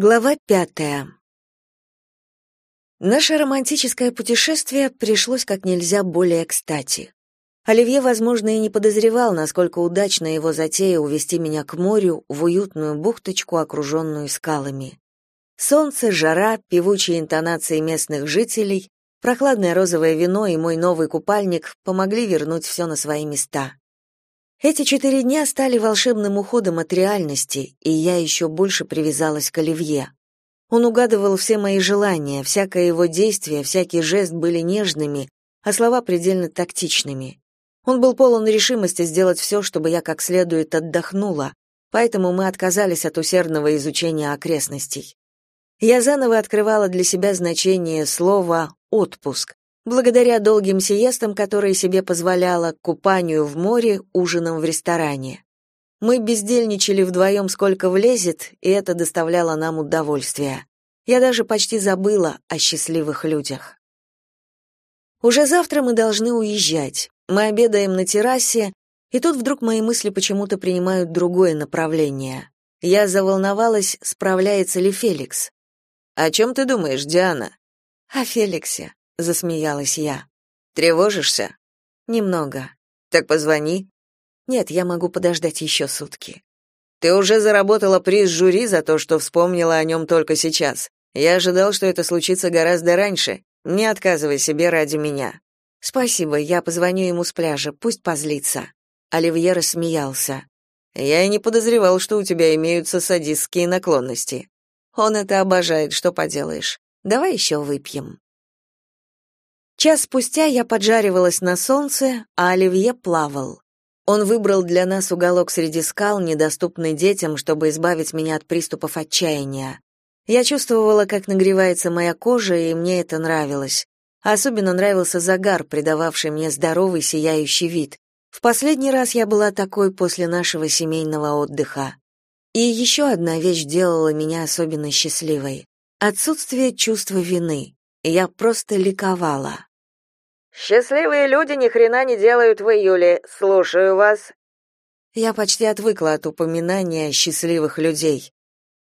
Глава пятая. Наше романтическое путешествие пришлось как нельзя более кстати. Оливье, возможно, и не подозревал, насколько удачно его затея увести меня к морю в уютную бухточку, окруженную скалами. Солнце, жара, певучие интонации местных жителей, прохладное розовое вино и мой новый купальник помогли вернуть все на свои места. Эти четыре дня стали волшебным уходом от реальности, и я еще больше привязалась к Оливье. Он угадывал все мои желания, всякое его действие, всякий жест были нежными, а слова предельно тактичными. Он был полон решимости сделать все, чтобы я как следует отдохнула, поэтому мы отказались от усердного изучения окрестностей. Я заново открывала для себя значение слова «отпуск», благодаря долгим сиестам, которые себе позволяла, купанию в море, ужинам в ресторане. Мы бездельничали вдвоем сколько влезет, и это доставляло нам удовольствие. Я даже почти забыла о счастливых людях. Уже завтра мы должны уезжать. Мы обедаем на террасе, и тут вдруг мои мысли почему-то принимают другое направление. Я заволновалась, справляется ли Феликс. «О чем ты думаешь, Диана?» «О Феликсе засмеялась я. Тревожишься? Немного. Так позвони. Нет, я могу подождать еще сутки. Ты уже заработала приз жюри за то, что вспомнила о нем только сейчас. Я ожидал, что это случится гораздо раньше. Не отказывай себе ради меня. Спасибо, я позвоню ему с пляжа, пусть позлится. Оливье рассмеялся. Я и не подозревал, что у тебя имеются садистские наклонности. Он это обожает, что поделаешь. Давай еще выпьем. Час спустя я поджаривалась на солнце, а Оливье плавал. Он выбрал для нас уголок среди скал, недоступный детям, чтобы избавить меня от приступов отчаяния. Я чувствовала, как нагревается моя кожа, и мне это нравилось. Особенно нравился загар, придававший мне здоровый сияющий вид. В последний раз я была такой после нашего семейного отдыха. И еще одна вещь делала меня особенно счастливой. Отсутствие чувства вины. Я просто ликовала. Счастливые люди ни хрена не делают в июле. Слушаю вас. Я почти отвыкла от упоминания счастливых людей.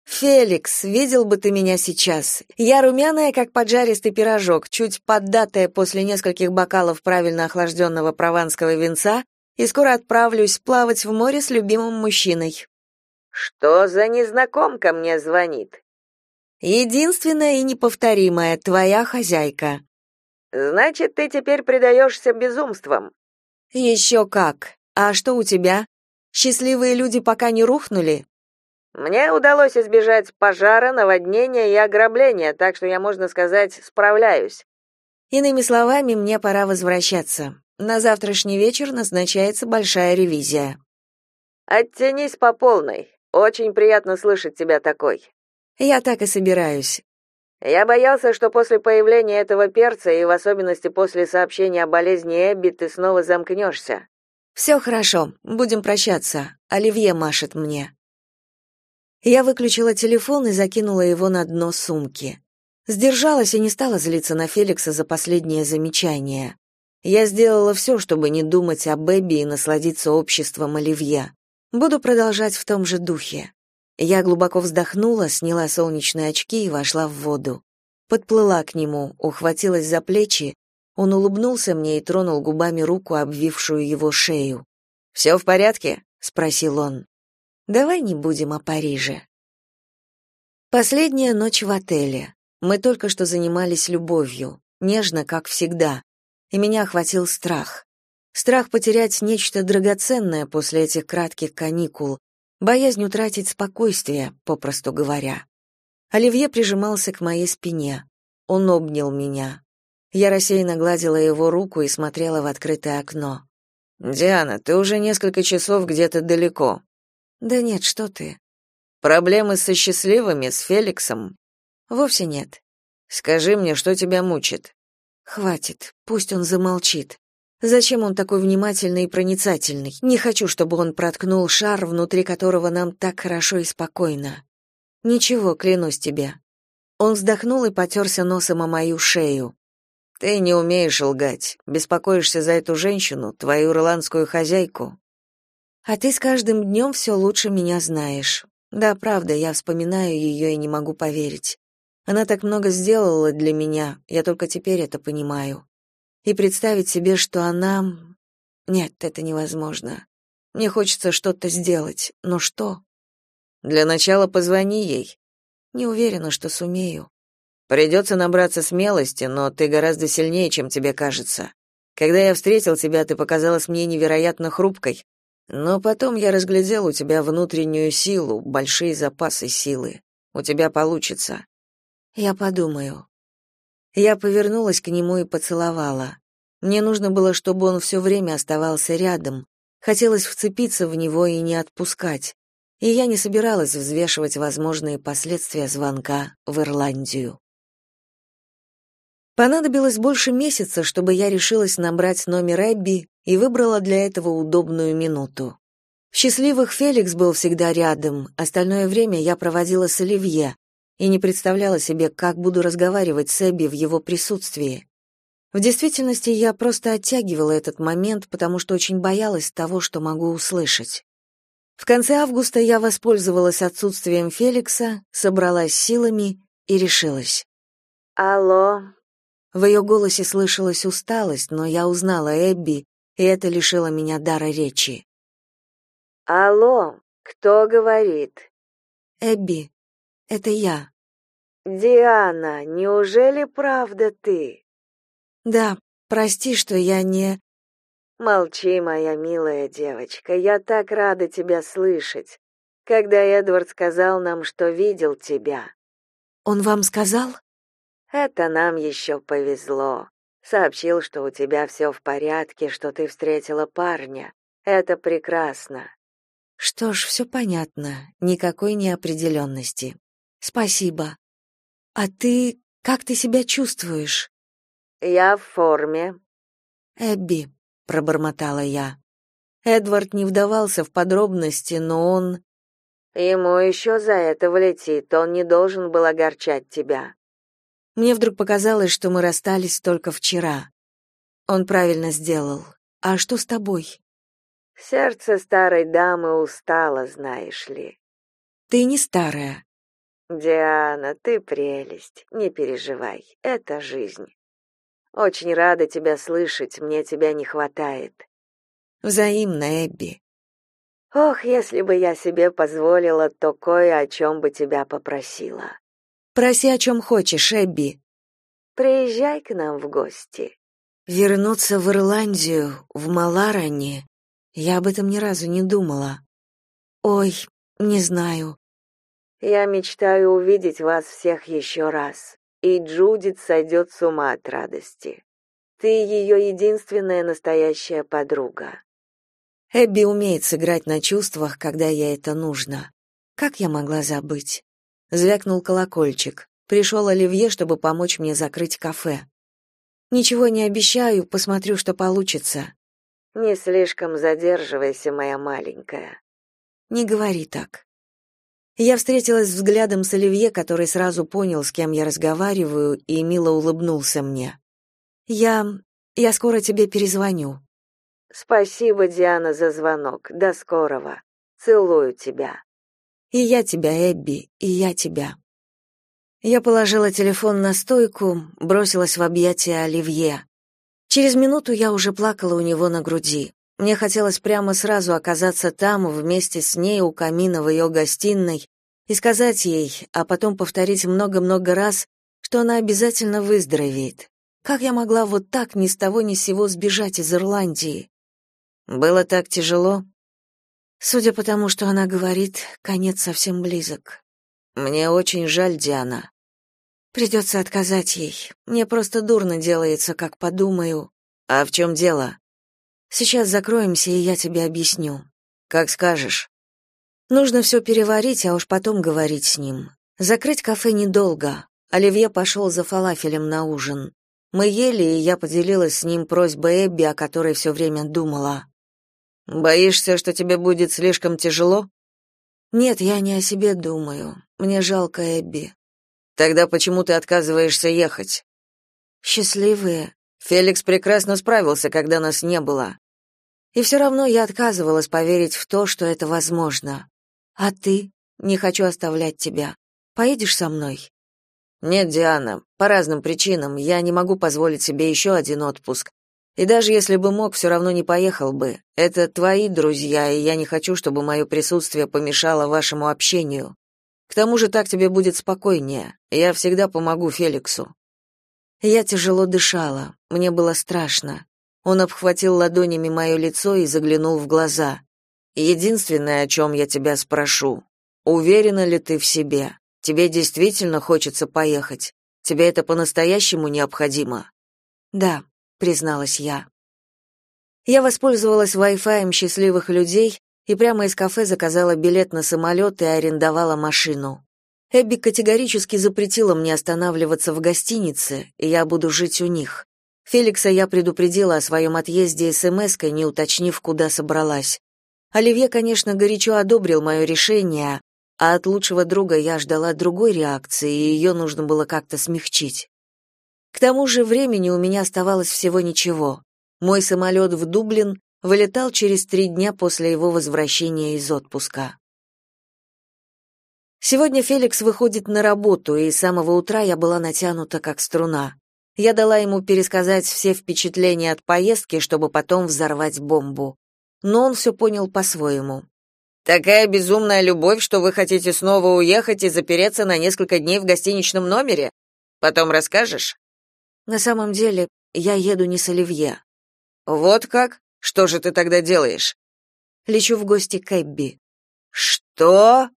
Феликс, видел бы ты меня сейчас. Я румяная, как поджаристый пирожок, чуть поддатая после нескольких бокалов правильно охлажденного прованского винца, и скоро отправлюсь плавать в море с любимым мужчиной. Что за незнакомка мне звонит? Единственная и неповторимая твоя хозяйка. Значит, ты теперь предаешься безумствам. «Еще как. А что у тебя? Счастливые люди пока не рухнули? Мне удалось избежать пожара, наводнения и ограбления, так что я, можно сказать, справляюсь. Иными словами, мне пора возвращаться. На завтрашний вечер назначается большая ревизия. Оттянись по полной. Очень приятно слышать тебя такой. Я так и собираюсь. Я боялся, что после появления этого перца и в особенности после сообщения о болезни Эбби ты снова замкнешься. «Все хорошо, будем прощаться. Оливье машет мне. Я выключила телефон и закинула его на дно сумки. Сдержалась и не стала злиться на Феликса за последнее замечание. Я сделала все, чтобы не думать о Эбби и насладиться обществом Оливье. Буду продолжать в том же духе. Я глубоко вздохнула, сняла солнечные очки и вошла в воду. Подплыла к нему, ухватилась за плечи. Он улыбнулся мне и тронул губами руку, обвившую его шею. «Все в порядке?» — спросил он. «Давай не будем о Париже». Последняя ночь в отеле. Мы только что занимались любовью, нежно, как всегда. И меня охватил страх. Страх потерять нечто драгоценное после этих кратких каникул, боязнь утратить спокойствие, попросту говоря. Оливье прижимался к моей спине. Он обнял меня. Я рассеянно гладила его руку и смотрела в открытое окно. «Диана, ты уже несколько часов где-то далеко». «Да нет, что ты». «Проблемы со счастливыми, с Феликсом?» «Вовсе нет». «Скажи мне, что тебя мучит?» «Хватит, пусть он замолчит. Зачем он такой внимательный и проницательный? Не хочу, чтобы он проткнул шар, внутри которого нам так хорошо и спокойно. Ничего, клянусь тебе. Он вздохнул и потерся носом о мою шею. Ты не умеешь лгать. Беспокоишься за эту женщину, твою ирландскую хозяйку. А ты с каждым днем все лучше меня знаешь. Да, правда, я вспоминаю ее и не могу поверить. Она так много сделала для меня, я только теперь это понимаю. И представить себе, что она... Нет, это невозможно. Мне хочется что-то сделать, но что? Для начала позвони ей. Не уверена, что сумею. Придется набраться смелости, но ты гораздо сильнее, чем тебе кажется. Когда я встретил тебя, ты показалась мне невероятно хрупкой, но потом я разглядел у тебя внутреннюю силу, большие запасы силы. У тебя получится. Я подумаю. Я повернулась к нему и поцеловала. Мне нужно было, чтобы он все время оставался рядом. Хотелось вцепиться в него и не отпускать. И я не собиралась взвешивать возможные последствия звонка в Ирландию. Понадобилось больше месяца, чтобы я решилась набрать номер Эбби и выбрала для этого удобную минуту. В счастливых Феликс был всегда рядом, остальное время я проводила с Оливье и не представляла себе, как буду разговаривать с Эбби в его присутствии. В действительности я просто оттягивала этот момент, потому что очень боялась того, что могу услышать. В конце августа я воспользовалась отсутствием Феликса, собралась силами и решилась. «Алло, в ее голосе слышалась усталость, но я узнала Эбби, и это лишило меня дара речи. Алло, кто говорит? Эбби, это я. Диана, неужели правда ты? Да, прости, что я не Молчи, моя милая девочка, я так рада тебя слышать. Когда Эдвард сказал нам, что видел тебя. Он вам сказал? Это нам еще повезло. Сообщил, что у тебя все в порядке, что ты встретила парня. Это прекрасно. Что ж, все понятно. Никакой неопределенности. Спасибо. А ты как ты себя чувствуешь? Я в форме. Эбби, пробормотала я. Эдвард не вдавался в подробности, но он Ему еще за это влетит, он не должен был огорчать тебя. Мне вдруг показалось, что мы расстались только вчера. Он правильно сделал. А что с тобой? Сердце старой дамы устало, знаешь ли. Ты не старая. Диана, ты прелесть. Не переживай, это жизнь. Очень рада тебя слышать, мне тебя не хватает. Взаимно, Эбби. Ох, если бы я себе позволила, то кое о чем бы тебя попросила. Проси о чем хочешь, Эбби. Приезжай к нам в гости. Вернуться в Ирландию, в Маларане. Я об этом ни разу не думала. Ой, не знаю. Я мечтаю увидеть вас всех еще раз. И Джудит сойдет с ума от радости. Ты ее единственная настоящая подруга. Эбби умеет сыграть на чувствах, когда ей это нужно. Как я могла забыть? Звякнул колокольчик. Пришел Оливье, чтобы помочь мне закрыть кафе. Ничего не обещаю, посмотрю, что получится. Не слишком задерживайся, моя маленькая. Не говори так. Я встретилась взглядом с Оливье, который сразу понял, с кем я разговариваю, и мило улыбнулся мне. Я я скоро тебе перезвоню. Спасибо, Диана, за звонок. До скорого. Целую тебя. И я тебя, Эбби, и я тебя. Я положила телефон на стойку, бросилась в объятия Оливье. Через минуту я уже плакала у него на груди. Мне хотелось прямо сразу оказаться там, вместе с ней у камина в ее гостиной, и сказать ей, а потом повторить много-много раз, что она обязательно выздоровеет. Как я могла вот так ни с того ни с сего сбежать из Ирландии? Было так тяжело, Судя по тому, что она говорит, конец совсем близок. Мне очень жаль, Диана. Придется отказать ей. Мне просто дурно делается, как подумаю. А в чем дело? Сейчас закроемся, и я тебе объясню. Как скажешь. Нужно все переварить, а уж потом говорить с ним. Закрыть кафе недолго. Оливье пошел за фалафелем на ужин. Мы ели, и я поделилась с ним просьбой Эбби, о которой все время думала. Боишься, что тебе будет слишком тяжело? Нет, я не о себе думаю. Мне жалко Эбби. Тогда почему ты отказываешься ехать? Счастливые. Феликс прекрасно справился, когда нас не было. И все равно я отказывалась поверить в то, что это возможно. А ты? не хочу оставлять тебя. Поедешь со мной?» «Нет, Диана, по разным причинам. Я не могу позволить себе еще один отпуск. И даже если бы мог, все равно не поехал бы. Это твои друзья, и я не хочу, чтобы мое присутствие помешало вашему общению. К тому же так тебе будет спокойнее. Я всегда помогу Феликсу». Я тяжело дышала. Мне было страшно. Он обхватил ладонями мое лицо и заглянул в глаза. «Единственное, о чем я тебя спрошу, уверена ли ты в себе? Тебе действительно хочется поехать? Тебе это по-настоящему необходимо?» «Да», — призналась я. Я воспользовалась Wi-Fi счастливых людей и прямо из кафе заказала билет на самолет и арендовала машину. Эбби категорически запретила мне останавливаться в гостинице, и я буду жить у них. Феликса я предупредила о своем отъезде смс-кой, не уточнив, куда собралась. Оливье, конечно, горячо одобрил мое решение, а от лучшего друга я ждала другой реакции, и ее нужно было как-то смягчить. К тому же времени у меня оставалось всего ничего. Мой самолет в Дублин вылетал через три дня после его возвращения из отпуска. Сегодня Феликс выходит на работу, и с самого утра я была натянута как струна. Я дала ему пересказать все впечатления от поездки, чтобы потом взорвать бомбу. Но он все понял по-своему. «Такая безумная любовь, что вы хотите снова уехать и запереться на несколько дней в гостиничном номере? Потом расскажешь?» «На самом деле, я еду не с Оливье». «Вот как? Что же ты тогда делаешь?» «Лечу в гости к Эбби». «Что?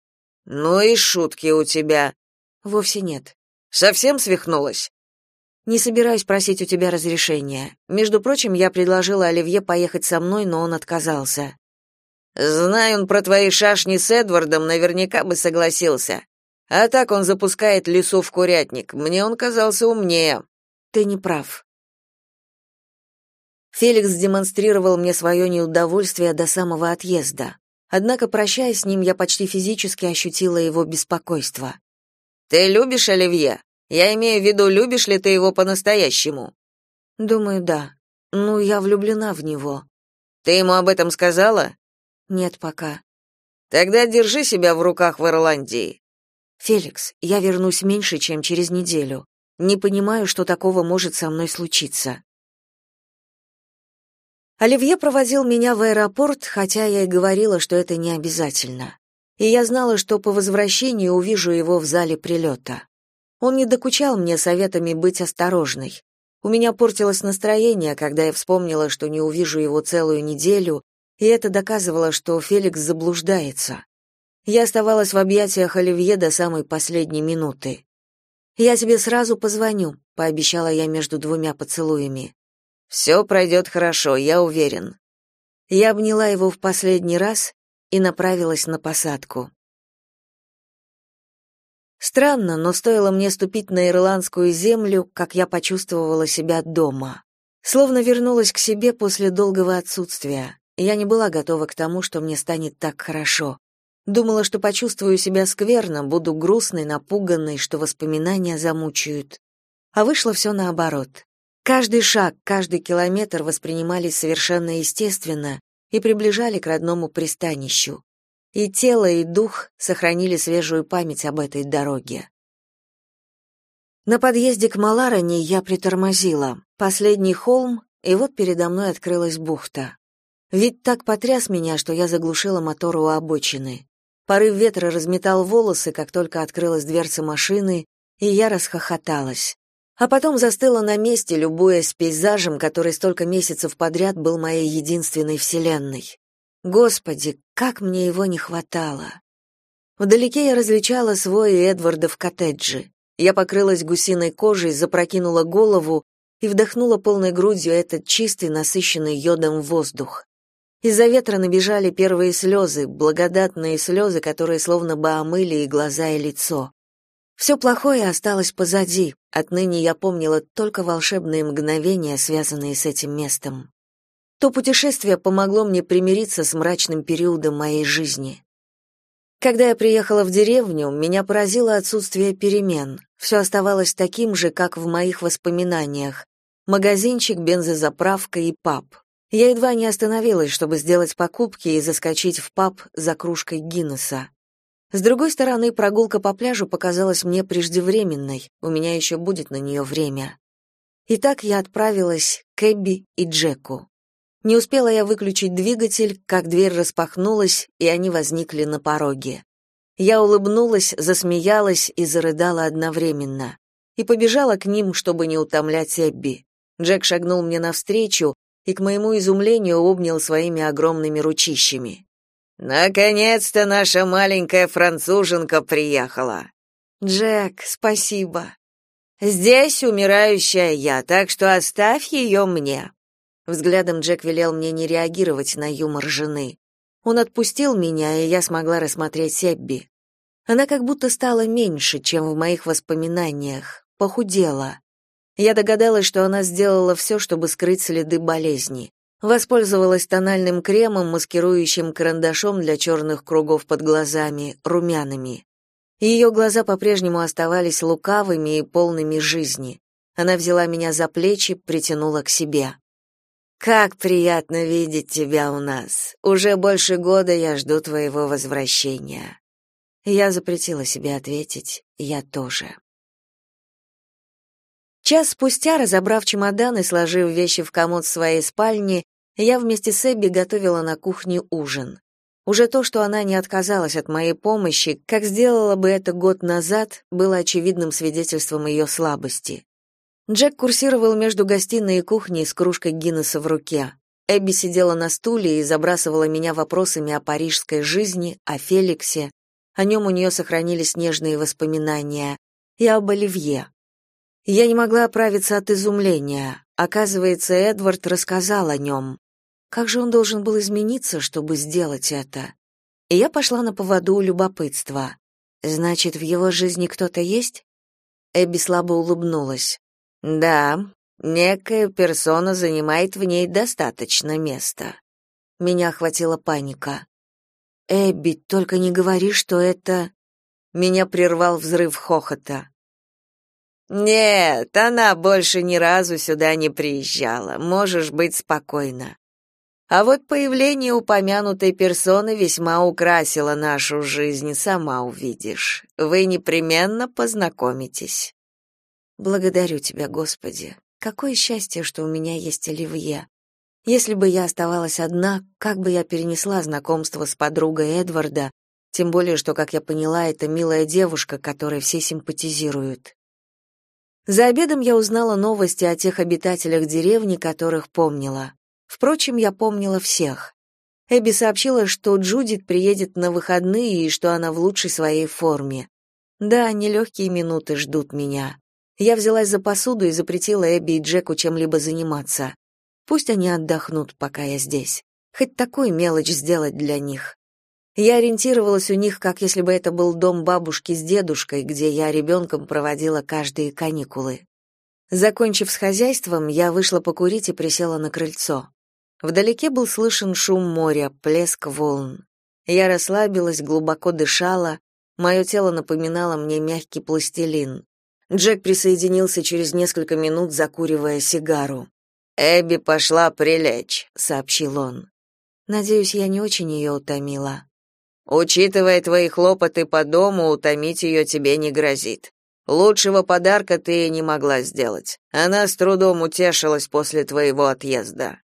Ну и шутки у тебя». «Вовсе нет». «Совсем свихнулась?» Не собираюсь просить у тебя разрешения. Между прочим, я предложила Оливье поехать со мной, но он отказался. Знаю он про твои шашни с Эдвардом, наверняка бы согласился. А так он запускает лесу в курятник. Мне он казался умнее. Ты не прав. Феликс демонстрировал мне свое неудовольствие до самого отъезда. Однако, прощаясь с ним, я почти физически ощутила его беспокойство. Ты любишь Оливье? Я имею в виду, любишь ли ты его по-настоящему? Думаю, да. Ну, я влюблена в него. Ты ему об этом сказала? Нет пока. Тогда держи себя в руках в Ирландии. Феликс, я вернусь меньше, чем через неделю. Не понимаю, что такого может со мной случиться. Оливье проводил меня в аэропорт, хотя я и говорила, что это не обязательно. И я знала, что по возвращении увижу его в зале прилета. Он не докучал мне советами быть осторожной. У меня портилось настроение, когда я вспомнила, что не увижу его целую неделю, и это доказывало, что Феликс заблуждается. Я оставалась в объятиях Оливье до самой последней минуты. «Я тебе сразу позвоню», — пообещала я между двумя поцелуями. «Все пройдет хорошо, я уверен». Я обняла его в последний раз и направилась на посадку. Странно, но стоило мне ступить на ирландскую землю, как я почувствовала себя дома. Словно вернулась к себе после долгого отсутствия. Я не была готова к тому, что мне станет так хорошо. Думала, что почувствую себя скверно, буду грустной, напуганной, что воспоминания замучают. А вышло все наоборот. Каждый шаг, каждый километр воспринимались совершенно естественно и приближали к родному пристанищу и тело, и дух сохранили свежую память об этой дороге. На подъезде к Маларане я притормозила. Последний холм, и вот передо мной открылась бухта. Вид так потряс меня, что я заглушила мотор у обочины. Порыв ветра разметал волосы, как только открылась дверца машины, и я расхохоталась. А потом застыла на месте, любуясь пейзажем, который столько месяцев подряд был моей единственной вселенной. Господи, как мне его не хватало. Вдалеке я различала свой Эдварда в коттедже. Я покрылась гусиной кожей, запрокинула голову и вдохнула полной грудью этот чистый, насыщенный йодом воздух. Из-за ветра набежали первые слезы, благодатные слезы, которые словно бы омыли и глаза, и лицо. Все плохое осталось позади, отныне я помнила только волшебные мгновения, связанные с этим местом. То путешествие помогло мне примириться с мрачным периодом моей жизни. Когда я приехала в деревню, меня поразило отсутствие перемен. Все оставалось таким же, как в моих воспоминаниях. Магазинчик, бензозаправка и паб. Я едва не остановилась, чтобы сделать покупки и заскочить в паб за кружкой Гиннесса. С другой стороны, прогулка по пляжу показалась мне преждевременной, у меня еще будет на нее время. Итак, я отправилась к Эбби и Джеку. Не успела я выключить двигатель, как дверь распахнулась, и они возникли на пороге. Я улыбнулась, засмеялась и зарыдала одновременно. И побежала к ним, чтобы не утомлять Эбби. Джек шагнул мне навстречу и, к моему изумлению, обнял своими огромными ручищами. «Наконец-то наша маленькая француженка приехала!» «Джек, спасибо!» «Здесь умирающая я, так что оставь ее мне!» Взглядом Джек велел мне не реагировать на юмор жены. Он отпустил меня, и я смогла рассмотреть Себби. Она как будто стала меньше, чем в моих воспоминаниях, похудела. Я догадалась, что она сделала все, чтобы скрыть следы болезни. Воспользовалась тональным кремом, маскирующим карандашом для черных кругов под глазами, румяными. Ее глаза по-прежнему оставались лукавыми и полными жизни. Она взяла меня за плечи, притянула к себе. Как приятно видеть тебя у нас. Уже больше года я жду твоего возвращения. Я запретила себе ответить, я тоже. Час спустя, разобрав чемодан и сложив вещи в комод своей спальни, я вместе с Эбби готовила на кухне ужин. Уже то, что она не отказалась от моей помощи, как сделала бы это год назад, было очевидным свидетельством ее слабости. Джек курсировал между гостиной и кухней с кружкой Гиннесса в руке. Эбби сидела на стуле и забрасывала меня вопросами о парижской жизни, о Феликсе. О нем у нее сохранились нежные воспоминания. И об Оливье. Я не могла оправиться от изумления. Оказывается, Эдвард рассказал о нем. Как же он должен был измениться, чтобы сделать это? И я пошла на поводу у любопытства. Значит, в его жизни кто-то есть? Эбби слабо улыбнулась. Да, некая персона занимает в ней достаточно места. Меня охватила паника. Эбби, только не говори, что это Меня прервал взрыв хохота. Нет, она больше ни разу сюда не приезжала. Можешь быть спокойна. А вот появление упомянутой персоны весьма украсило нашу жизнь, сама увидишь. Вы непременно познакомитесь. Благодарю тебя, Господи. Какое счастье, что у меня есть Оливье. Если бы я оставалась одна, как бы я перенесла знакомство с подругой Эдварда, тем более, что, как я поняла, это милая девушка, которой все симпатизируют. За обедом я узнала новости о тех обитателях деревни, которых помнила. Впрочем, я помнила всех. Эбби сообщила, что Джудит приедет на выходные и что она в лучшей своей форме. Да, нелегкие минуты ждут меня. Я взялась за посуду и запретила Эбби и Джеку чем-либо заниматься. Пусть они отдохнут, пока я здесь. Хоть такую мелочь сделать для них. Я ориентировалась у них, как если бы это был дом бабушки с дедушкой, где я ребенком проводила каждые каникулы. Закончив с хозяйством, я вышла покурить и присела на крыльцо. Вдалеке был слышен шум моря, плеск волн. Я расслабилась, глубоко дышала, мое тело напоминало мне мягкий пластилин. Джек присоединился через несколько минут, закуривая сигару. «Эбби пошла прилечь», — сообщил он. «Надеюсь, я не очень ее утомила». «Учитывая твои хлопоты по дому, утомить ее тебе не грозит. Лучшего подарка ты не могла сделать. Она с трудом утешилась после твоего отъезда».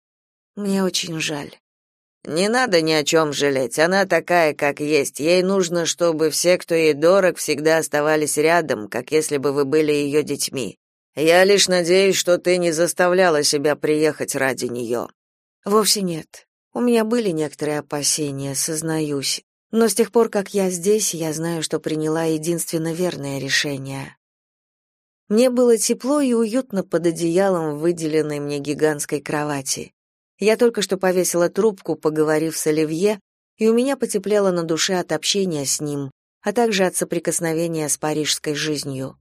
«Мне очень жаль». Не надо ни о чем жалеть. Она такая, как есть. Ей нужно, чтобы все, кто ей дорог, всегда оставались рядом, как если бы вы были ее детьми. Я лишь надеюсь, что ты не заставляла себя приехать ради нее». Вовсе нет. У меня были некоторые опасения, сознаюсь. Но с тех пор, как я здесь, я знаю, что приняла единственно верное решение. Мне было тепло и уютно под одеялом выделенной мне гигантской кровати. Я только что повесила трубку, поговорив с Оливье, и у меня потеплело на душе от общения с ним, а также от соприкосновения с парижской жизнью.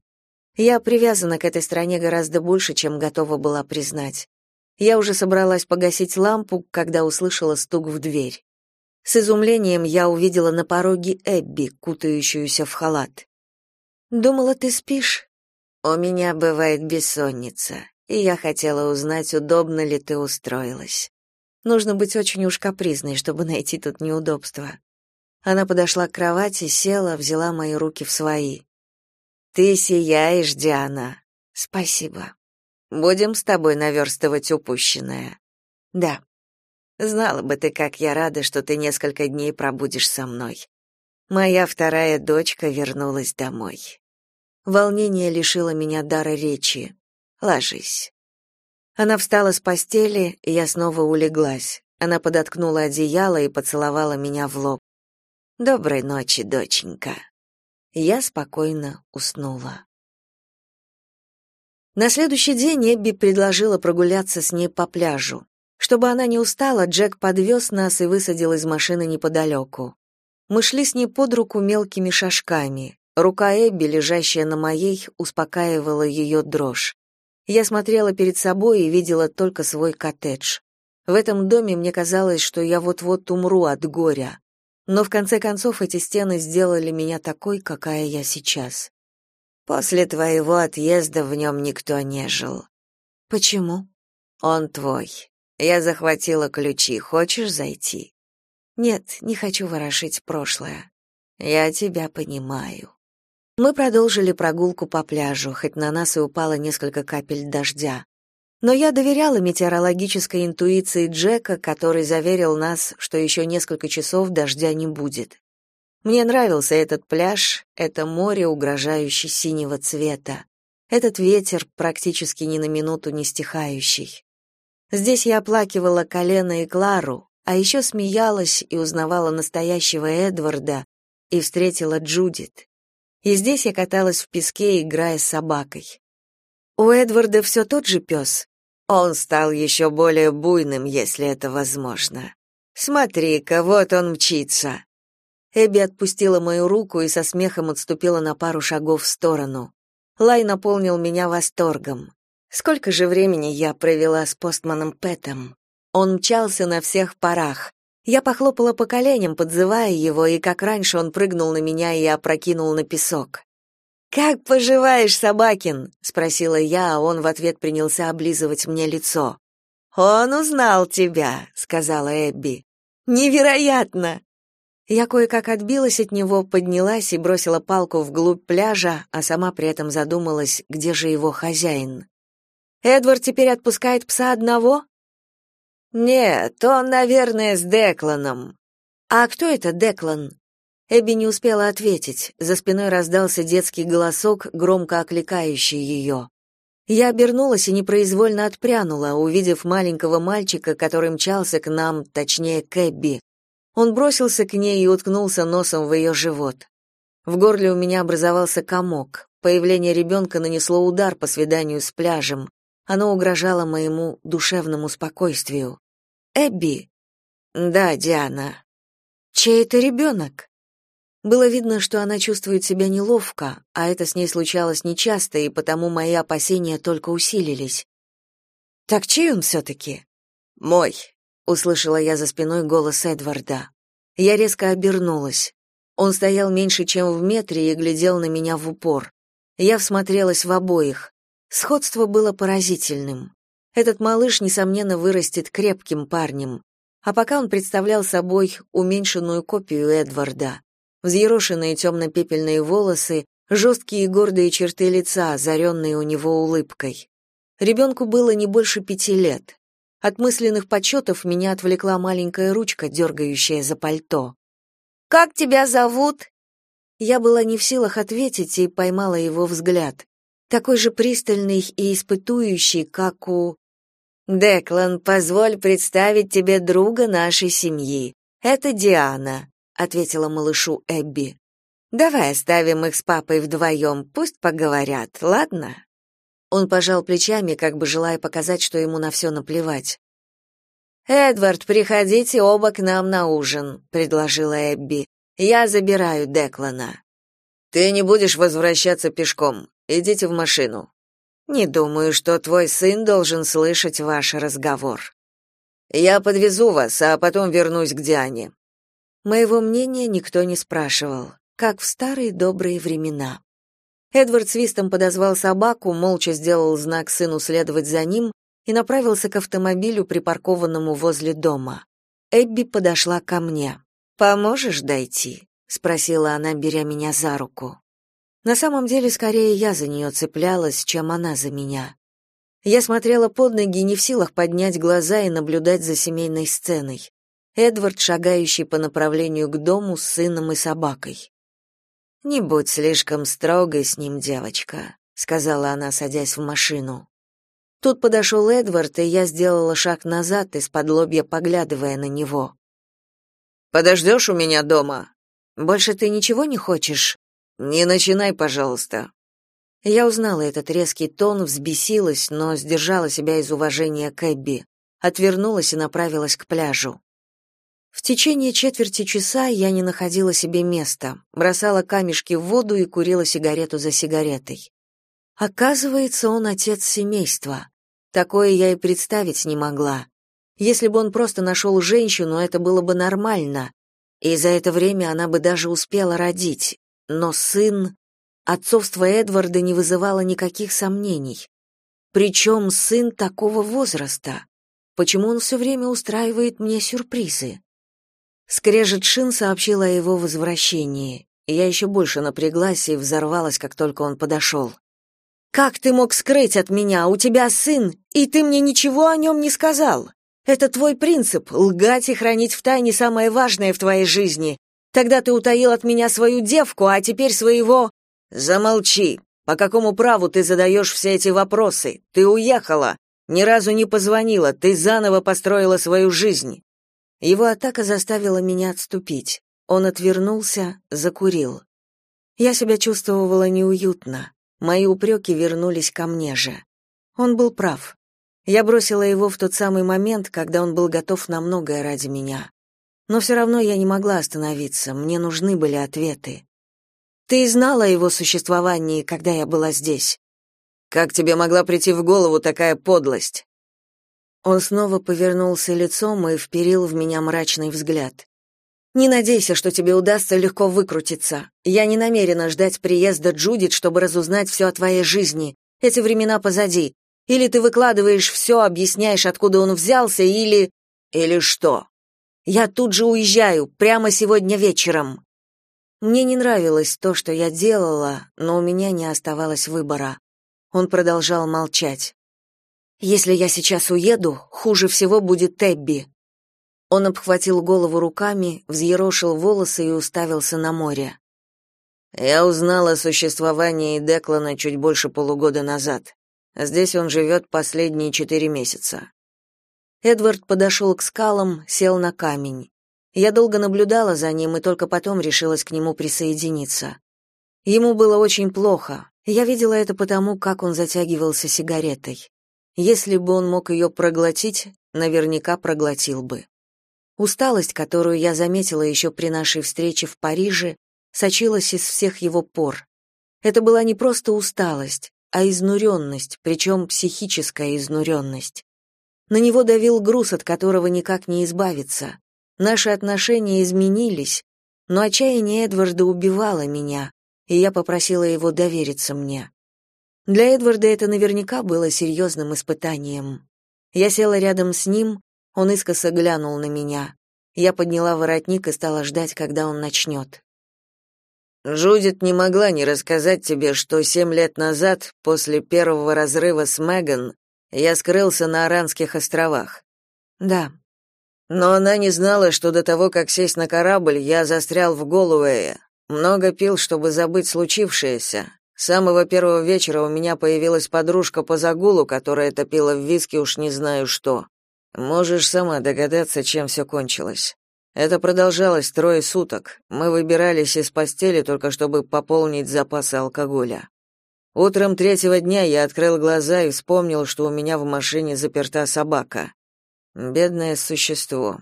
Я привязана к этой стране гораздо больше, чем готова была признать. Я уже собралась погасить лампу, когда услышала стук в дверь. С изумлением я увидела на пороге Эбби, кутающуюся в халат. «Думала, ты спишь?» «У меня бывает бессонница и я хотела узнать, удобно ли ты устроилась. Нужно быть очень уж капризной, чтобы найти тут неудобства. Она подошла к кровати, села, взяла мои руки в свои. Ты сияешь, Диана. Спасибо. Будем с тобой наверстывать упущенное. Да. Знала бы ты, как я рада, что ты несколько дней пробудешь со мной. Моя вторая дочка вернулась домой. Волнение лишило меня дара речи. Ложись. Она встала с постели, и я снова улеглась. Она подоткнула одеяло и поцеловала меня в лоб. Доброй ночи, доченька. Я спокойно уснула. На следующий день Эбби предложила прогуляться с ней по пляжу. Чтобы она не устала, Джек подвез нас и высадил из машины неподалеку. Мы шли с ней под руку мелкими шажками. Рука Эбби, лежащая на моей, успокаивала ее дрожь. Я смотрела перед собой и видела только свой коттедж. В этом доме мне казалось, что я вот-вот умру от горя. Но в конце концов эти стены сделали меня такой, какая я сейчас. После твоего отъезда в нем никто не жил. Почему? Он твой. Я захватила ключи. Хочешь зайти? Нет, не хочу ворошить прошлое. Я тебя понимаю. Мы продолжили прогулку по пляжу, хоть на нас и упало несколько капель дождя. Но я доверяла метеорологической интуиции Джека, который заверил нас, что еще несколько часов дождя не будет. Мне нравился этот пляж, это море, угрожающее синего цвета, этот ветер, практически ни на минуту не стихающий. Здесь я оплакивала Колена и Клару, а еще смеялась и узнавала настоящего Эдварда и встретила Джудит. И здесь я каталась в песке, играя с собакой. У Эдварда все тот же пес. Он стал еще более буйным, если это возможно. Смотри-ка, вот он мчится. Эбби отпустила мою руку и со смехом отступила на пару шагов в сторону. Лай наполнил меня восторгом. Сколько же времени я провела с постманом Пэтом? Он мчался на всех парах. Я похлопала по коленям, подзывая его, и как раньше он прыгнул на меня и опрокинул на песок. «Как поживаешь, Собакин?» — спросила я, а он в ответ принялся облизывать мне лицо. «Он узнал тебя», — сказала Эбби. «Невероятно!» Я кое-как отбилась от него, поднялась и бросила палку вглубь пляжа, а сама при этом задумалась, где же его хозяин. Эдвард теперь отпускает пса одного? Нет, он, наверное, с Декланом. А кто это Деклан? Эбби не успела ответить. За спиной раздался детский голосок, громко окликающий ее. Я обернулась и непроизвольно отпрянула, увидев маленького мальчика, который мчался к нам, точнее, к Эбби. Он бросился к ней и уткнулся носом в ее живот. В горле у меня образовался комок. Появление ребенка нанесло удар по свиданию с пляжем. Оно угрожало моему душевному спокойствию. «Эбби!» «Да, Диана». «Чей это ребенок?» Было видно, что она чувствует себя неловко, а это с ней случалось нечасто, и потому мои опасения только усилились. «Так чей он все-таки?» «Мой», услышала я за спиной голос Эдварда. Я резко обернулась. Он стоял меньше, чем в метре и глядел на меня в упор. Я всмотрелась в обоих. Сходство было поразительным. Этот малыш несомненно вырастет крепким парнем, а пока он представлял собой уменьшенную копию Эдварда. Взъерошенные темно-пепельные волосы, жесткие и гордые черты лица, озаренные у него улыбкой. Ребенку было не больше пяти лет. От мысленных подсчетов меня отвлекла маленькая ручка, дергающая за пальто. «Как тебя зовут?» Я была не в силах ответить и поймала его взгляд. Такой же пристальный и испытующий, как у... «Деклан, позволь представить тебе друга нашей семьи. Это Диана», — ответила малышу Эбби. «Давай оставим их с папой вдвоем, пусть поговорят, ладно?» Он пожал плечами, как бы желая показать, что ему на все наплевать. «Эдвард, приходите оба к нам на ужин», — предложила Эбби. «Я забираю Деклана». «Ты не будешь возвращаться пешком. Идите в машину». «Не думаю, что твой сын должен слышать ваш разговор». «Я подвезу вас, а потом вернусь к Диане». Моего мнения никто не спрашивал, как в старые добрые времена. Эдвард свистом подозвал собаку, молча сделал знак сыну следовать за ним и направился к автомобилю, припаркованному возле дома. Эбби подошла ко мне. Поможешь дойти? спросила она, беря меня за руку. На самом деле, скорее я за нее цеплялась, чем она за меня. Я смотрела под ноги, не в силах поднять глаза и наблюдать за семейной сценой. Эдвард, шагающий по направлению к дому с сыном и собакой. «Не будь слишком строгой с ним, девочка», — сказала она, садясь в машину. Тут подошел Эдвард, и я сделала шаг назад, из-под лобья поглядывая на него. «Подождешь у меня дома?» «Больше ты ничего не хочешь?» «Не начинай, пожалуйста». Я узнала этот резкий тон, взбесилась, но сдержала себя из уважения к Эбби, отвернулась и направилась к пляжу. В течение четверти часа я не находила себе места, бросала камешки в воду и курила сигарету за сигаретой. Оказывается, он отец семейства. Такое я и представить не могла. Если бы он просто нашел женщину, это было бы нормально, и за это время она бы даже успела родить. Но сын... Отцовство Эдварда не вызывало никаких сомнений. Причем сын такого возраста. Почему он все время устраивает мне сюрпризы? Скрежет шин сообщил о его возвращении. Я еще больше напряглась и взорвалась, как только он подошел. «Как ты мог скрыть от меня? У тебя сын, и ты мне ничего о нем не сказал. Это твой принцип — лгать и хранить в тайне самое важное в твоей жизни. Тогда ты утаил от меня свою девку, а теперь своего...» «Замолчи. По какому праву ты задаешь все эти вопросы? Ты уехала, ни разу не позвонила, ты заново построила свою жизнь. Его атака заставила меня отступить. Он отвернулся, закурил. Я себя чувствовала неуютно. Мои упреки вернулись ко мне же. Он был прав. Я бросила его в тот самый момент, когда он был готов на многое ради меня. Но все равно я не могла остановиться, мне нужны были ответы. Ты знала о его существовании, когда я была здесь? Как тебе могла прийти в голову такая подлость? Он снова повернулся лицом и вперил в меня мрачный взгляд. Не надейся, что тебе удастся легко выкрутиться. Я не намерена ждать приезда Джудит, чтобы разузнать все о твоей жизни. Эти времена позади. Или ты выкладываешь все, объясняешь, откуда он взялся, или... Или что? Я тут же уезжаю, прямо сегодня вечером. Мне не нравилось то, что я делала, но у меня не оставалось выбора. Он продолжал молчать. Если я сейчас уеду, хуже всего будет Тебби. Он обхватил голову руками, взъерошил волосы и уставился на море. Я узнал о существовании Деклана чуть больше полугода назад. Здесь он живет последние четыре месяца. Эдвард подошел к скалам, сел на камень. Я долго наблюдала за ним и только потом решилась к нему присоединиться. Ему было очень плохо. Я видела это потому, как он затягивался сигаретой. Если бы он мог ее проглотить, наверняка проглотил бы. Усталость, которую я заметила еще при нашей встрече в Париже, сочилась из всех его пор. Это была не просто усталость, а изнуренность, причем психическая изнуренность. На него давил груз, от которого никак не избавиться. Наши отношения изменились, но отчаяние Эдварда убивало меня, и я попросила его довериться мне. Для Эдварда это наверняка было серьезным испытанием. Я села рядом с ним, он искоса глянул на меня. Я подняла воротник и стала ждать, когда он начнет. Жудит не могла не рассказать тебе, что семь лет назад, после первого разрыва с Меган, я скрылся на Аранских островах. Да. Но она не знала, что до того, как сесть на корабль, я застрял в Голуэе. Много пил, чтобы забыть случившееся, с самого первого вечера у меня появилась подружка по загулу, которая топила в виски уж не знаю что. Можешь сама догадаться, чем все кончилось. Это продолжалось трое суток. Мы выбирались из постели только чтобы пополнить запасы алкоголя. Утром третьего дня я открыл глаза и вспомнил, что у меня в машине заперта собака. Бедное существо.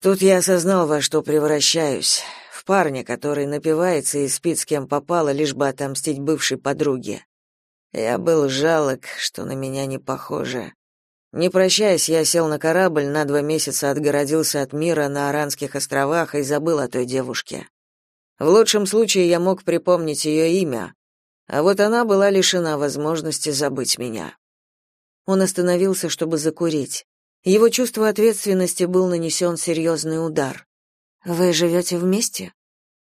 Тут я осознал, во что превращаюсь в парня, который напивается и спит с кем попало, лишь бы отомстить бывшей подруге. Я был жалок, что на меня не похоже. Не прощаясь, я сел на корабль, на два месяца отгородился от мира на Аранских островах и забыл о той девушке. В лучшем случае я мог припомнить ее имя, а вот она была лишена возможности забыть меня. Он остановился, чтобы закурить. Его чувство ответственности был нанесен серьезный удар. Вы живете вместе?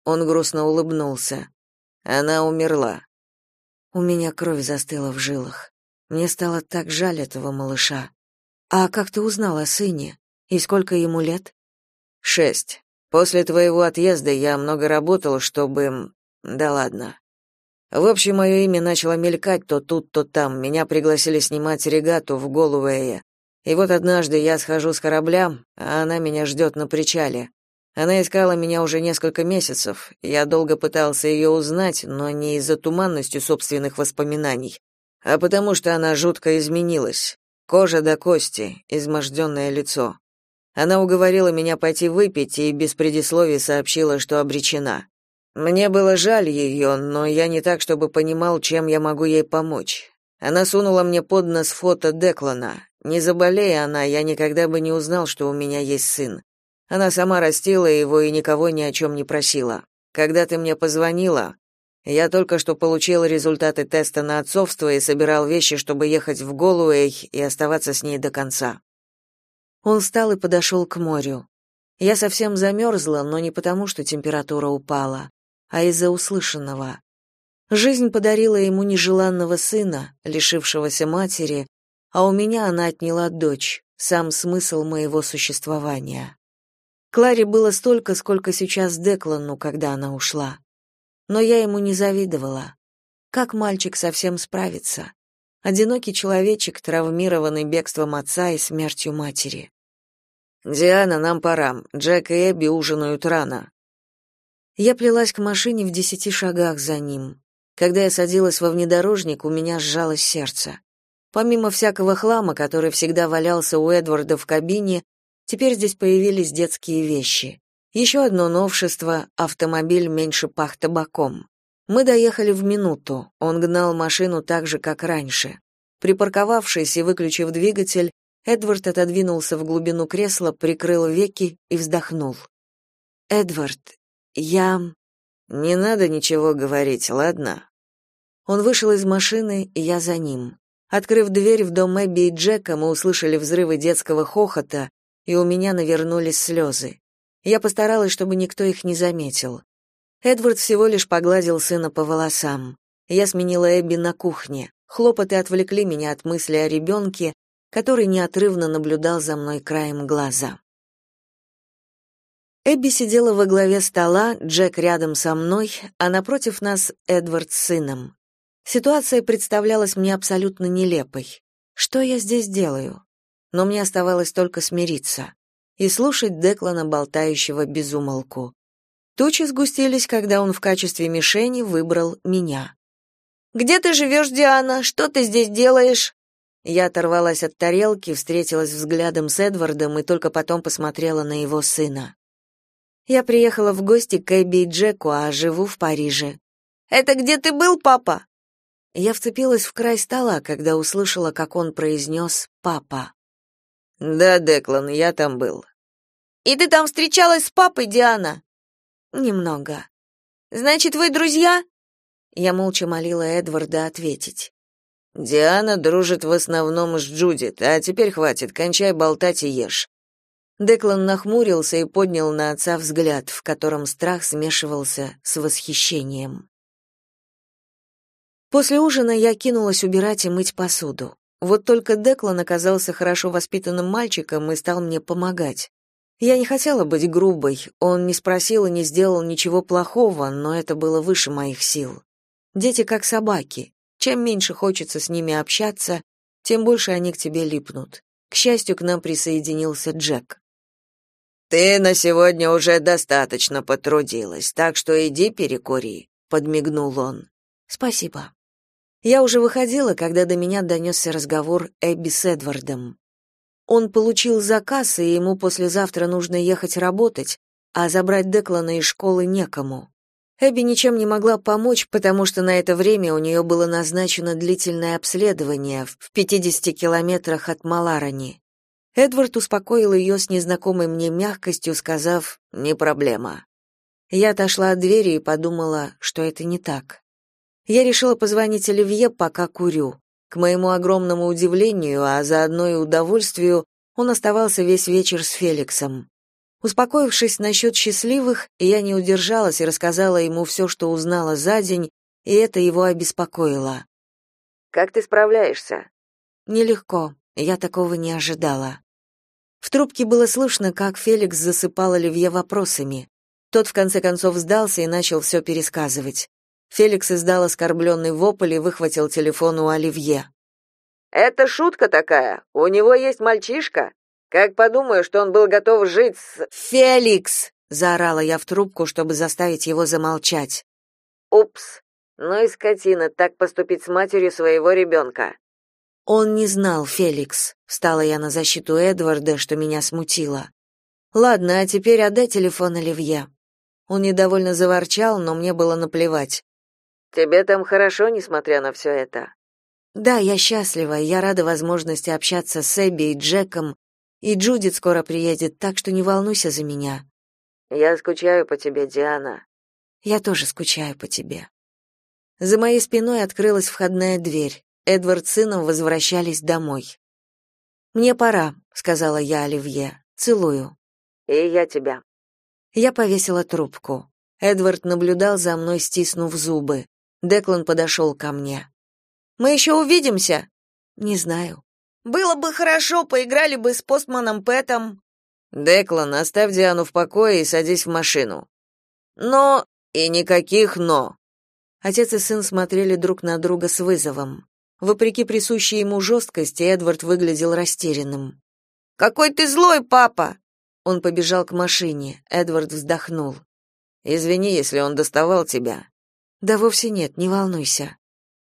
Он грустно улыбнулся. Она умерла. У меня кровь застыла в жилах. Мне стало так жаль этого малыша. А как ты узнал о сыне? И сколько ему лет? Шесть. После твоего отъезда я много работал, чтобы... Да ладно. В общем, мое имя начало мелькать то тут, то там. Меня пригласили снимать регату в Голуэе. И вот однажды я схожу с корабля, а она меня ждет на причале. Она искала меня уже несколько месяцев. Я долго пытался ее узнать, но не из-за туманности собственных воспоминаний, а потому что она жутко изменилась. Кожа до кости, изможденное лицо. Она уговорила меня пойти выпить и без предисловий сообщила, что обречена. Мне было жаль ее, но я не так, чтобы понимал, чем я могу ей помочь. Она сунула мне под нос фото Деклана. Не заболея она, я никогда бы не узнал, что у меня есть сын. Она сама растила его и никого ни о чем не просила. Когда ты мне позвонила, я только что получил результаты теста на отцовство и собирал вещи, чтобы ехать в Голуэй и оставаться с ней до конца. Он встал и подошел к морю. Я совсем замерзла, но не потому, что температура упала, а из-за услышанного. Жизнь подарила ему нежеланного сына, лишившегося матери, а у меня она отняла дочь, сам смысл моего существования. Кларе было столько, сколько сейчас Деклану, когда она ушла. Но я ему не завидовала. Как мальчик совсем справится? Одинокий человечек, травмированный бегством отца и смертью матери. «Диана, нам пора. Джек и Эбби ужинают рано». Я плелась к машине в десяти шагах за ним. Когда я садилась во внедорожник, у меня сжалось сердце. Помимо всякого хлама, который всегда валялся у Эдварда в кабине, теперь здесь появились детские вещи. Еще одно новшество — автомобиль меньше пах табаком. Мы доехали в минуту, он гнал машину так же, как раньше. Припарковавшись и выключив двигатель, Эдвард отодвинулся в глубину кресла, прикрыл веки и вздохнул. «Эдвард, я...» «Не надо ничего говорить, ладно?» Он вышел из машины, и я за ним. Открыв дверь в дом Эбби и Джека, мы услышали взрывы детского хохота, и у меня навернулись слезы. Я постаралась, чтобы никто их не заметил. Эдвард всего лишь погладил сына по волосам. Я сменила Эбби на кухне. Хлопоты отвлекли меня от мысли о ребенке, который неотрывно наблюдал за мной краем глаза. Эбби сидела во главе стола, Джек рядом со мной, а напротив нас Эдвард с сыном. Ситуация представлялась мне абсолютно нелепой. Что я здесь делаю? Но мне оставалось только смириться и слушать Деклана, болтающего без умолку. Тучи сгустились, когда он в качестве мишени выбрал меня. «Где ты живешь, Диана? Что ты здесь делаешь?» Я оторвалась от тарелки, встретилась взглядом с Эдвардом и только потом посмотрела на его сына. Я приехала в гости к Эбби и Джеку, а живу в Париже. «Это где ты был, папа?» Я вцепилась в край стола, когда услышала, как он произнес «папа». «Да, Деклан, я там был». «И ты там встречалась с папой, Диана?» «Немного». «Значит, вы друзья?» Я молча молила Эдварда ответить. «Диана дружит в основном с Джудит, а теперь хватит, кончай болтать и ешь». Деклан нахмурился и поднял на отца взгляд, в котором страх смешивался с восхищением. После ужина я кинулась убирать и мыть посуду. Вот только Деклан оказался хорошо воспитанным мальчиком и стал мне помогать. Я не хотела быть грубой, он не спросил и не сделал ничего плохого, но это было выше моих сил. Дети как собаки. Чем меньше хочется с ними общаться, тем больше они к тебе липнут. К счастью, к нам присоединился Джек. «Ты на сегодня уже достаточно потрудилась, так что иди перекури», — подмигнул он. «Спасибо». Я уже выходила, когда до меня донесся разговор Эбби с Эдвардом. Он получил заказ, и ему послезавтра нужно ехать работать, а забрать Деклана из школы некому. Эбби ничем не могла помочь, потому что на это время у нее было назначено длительное обследование в 50 километрах от Маларани. Эдвард успокоил ее с незнакомой мне мягкостью, сказав «не проблема». Я отошла от двери и подумала, что это не так. Я решила позвонить Оливье, пока курю. К моему огромному удивлению, а заодно и удовольствию, он оставался весь вечер с Феликсом. Успокоившись насчет счастливых, я не удержалась и рассказала ему все, что узнала за день, и это его обеспокоило. «Как ты справляешься?» «Нелегко, я такого не ожидала». В трубке было слышно, как Феликс засыпал Оливье вопросами. Тот в конце концов сдался и начал все пересказывать. Феликс издал оскорбленный вопль и выхватил телефон у Оливье. «Это шутка такая. У него есть мальчишка. Как подумаю, что он был готов жить с... Феликс, заорала я в трубку, чтобы заставить его замолчать. Упс. Ну и скотина так поступить с матерью своего ребенка». Он не знал, Феликс. Встала я на защиту Эдварда, что меня смутило. Ладно, а теперь отдай телефон Оливье. Он недовольно заворчал, но мне было наплевать. Тебе там хорошо, несмотря на все это. Да, я счастлива, я рада возможности общаться с Эбби и Джеком, и Джудит скоро приедет, так что не волнуйся за меня. Я скучаю по тебе, Диана. Я тоже скучаю по тебе. За моей спиной открылась входная дверь. Эдвард с сыном возвращались домой. Мне пора, сказала я Оливье. Целую. И я тебя. Я повесила трубку. Эдвард наблюдал за мной, стиснув зубы. Деклан подошел ко мне. Мы еще увидимся? Не знаю. Было бы хорошо, поиграли бы с постманом Пэтом. Деклан, оставь Диану в покое и садись в машину. Но и никаких но. Отец и сын смотрели друг на друга с вызовом. Вопреки присущей ему жесткости, Эдвард выглядел растерянным. Какой ты злой, папа. Он побежал к машине. Эдвард вздохнул. Извини, если он доставал тебя. Да вовсе нет, не волнуйся.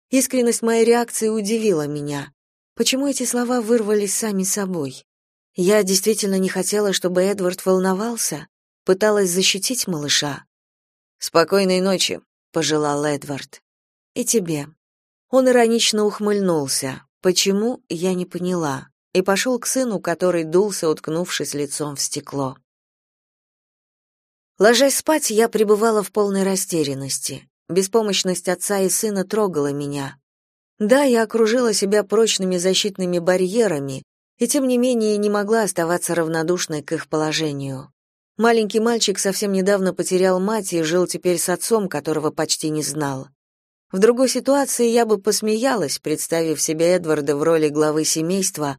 Искренность моей реакции удивила меня. Почему эти слова вырвались сами собой? Я действительно не хотела, чтобы Эдвард волновался, пыталась защитить малыша. Спокойной ночи, пожелал Эдвард. И тебе. Он иронично ухмыльнулся. Почему, я не поняла, и пошел к сыну, который дулся, уткнувшись лицом в стекло. Ложась спать, я пребывала в полной растерянности. Беспомощность отца и сына трогала меня. Да, я окружила себя прочными защитными барьерами, и тем не менее не могла оставаться равнодушной к их положению. Маленький мальчик совсем недавно потерял мать и жил теперь с отцом, которого почти не знал. В другой ситуации я бы посмеялась, представив себе Эдварда в роли главы семейства,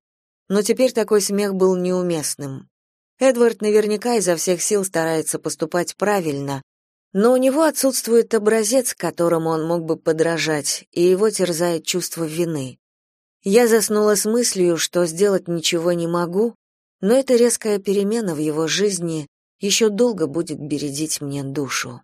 но теперь такой смех был неуместным. Эдвард наверняка изо всех сил старается поступать правильно, но у него отсутствует образец, которому он мог бы подражать, и его терзает чувство вины. Я заснула с мыслью, что сделать ничего не могу, но эта резкая перемена в его жизни еще долго будет бередить мне душу.